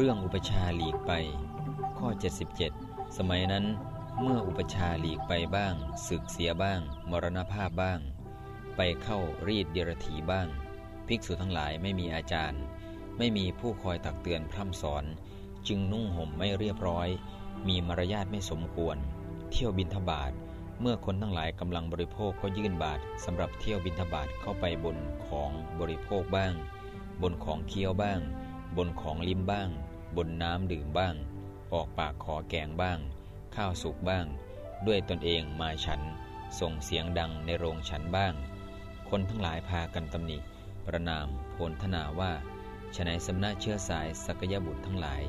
เรื่องอุปชาหลีกไป ข้อ 77 สมัยนั้นเมื่ออุปชาหลีกไปบ้าง ศึกเสียบ้าง มรณภาพบ้าง ไปเข้ารีดเดรถีบ้าง ภิกษุทั้งหลายไม่มีอาจารย์ ไม่มีผู้คอยตักเตือนพร่ำสอน จึงนุ่งห่มไม่เรียบร้อย มีมารยาทไม่สมควร เที่ยวบินทบาทเมื่อคนทั้งหลายกำลังบริโภคก็ยื่นบาทสำหรับเที่ยวบินทบาทเข้าไปบนของบริโภคบ้าง บนของเคี้ยวบ้าง บนของลิ้มบ้าง บนน้ำดื่มบ้าง ออกปากขอแกงบ้าง ข้าวสุกบ้าง ด้วยตนเองมาฉัน ส่งเสียงดังในโรงฉันบ้าง คนทั้งหลายพากันตำหนิ ประนามโพลธนาว่าฉนัยสำนักเชื้อสายสักยบุตรทั้งหลาย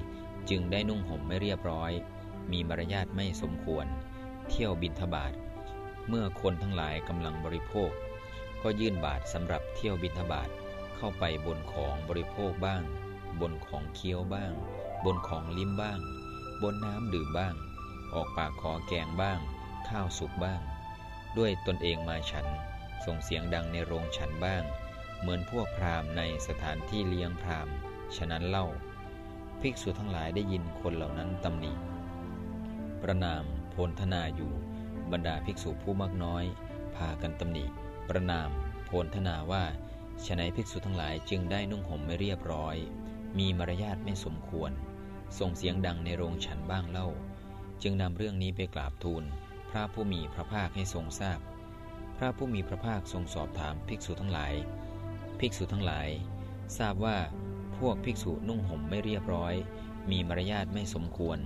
จึงได้นุ่งห่มไม่เรียบร้อย มีมารยาทไม่สมควร เที่ยวบินทบาทเมื่อคนทั้งหลายกำลังบริโภค ก็ยื่นบาทสำหรับเที่ยวบินทบาทเข้าไปบนของบริโภคบ้าง บนของเคี้ยวบ้าง บนของลิ้มบ้าง บนน้ำดื่มบ้าง ออกปากขอแกงบ้าง ข้าวสุกบ้าง ด้วยตนเองมาฉัน ส่งเสียงดังในโรงฉันบ้าง เหมือนพวกพราหมณ์ในสถานที่เลี้ยงพราหมณ์ ฉะนั้นเล่า ภิกษุทั้งหลายได้ยินคนเหล่านั้นตำหนิ ประนามโพลธนาอยู่ บรรดาภิกษุผู้มากน้อย พากันตำหนิ ประนามโพลธนาว่าฉนัยภิกษุทั้งหลายจึงได้นุ่งห่มไม่เรียบร้อย มีมารยาทไม่สมควร ส่งเสียงดังในโรงฉันบ้างเล่า จึงนำเรื่องนี้ไปกราบทูล พระผู้มีพระภาคให้ทรงทราบพระผู้มีพระภาคทรงสอบถามภิกษุทั้งหลาย ภิกษุทั้งหลาย ทราบว่าพวกภิกษุนุ่งห่มไม่เรียบร้อย มีมารยาทไม่สมควร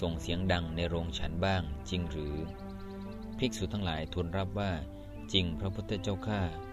ส่งเสียงดังในโรงฉันบ้างจริงหรือ ภิกษุทั้งหลายทูลรับว่าจริงพระพุทธเจ้าข้า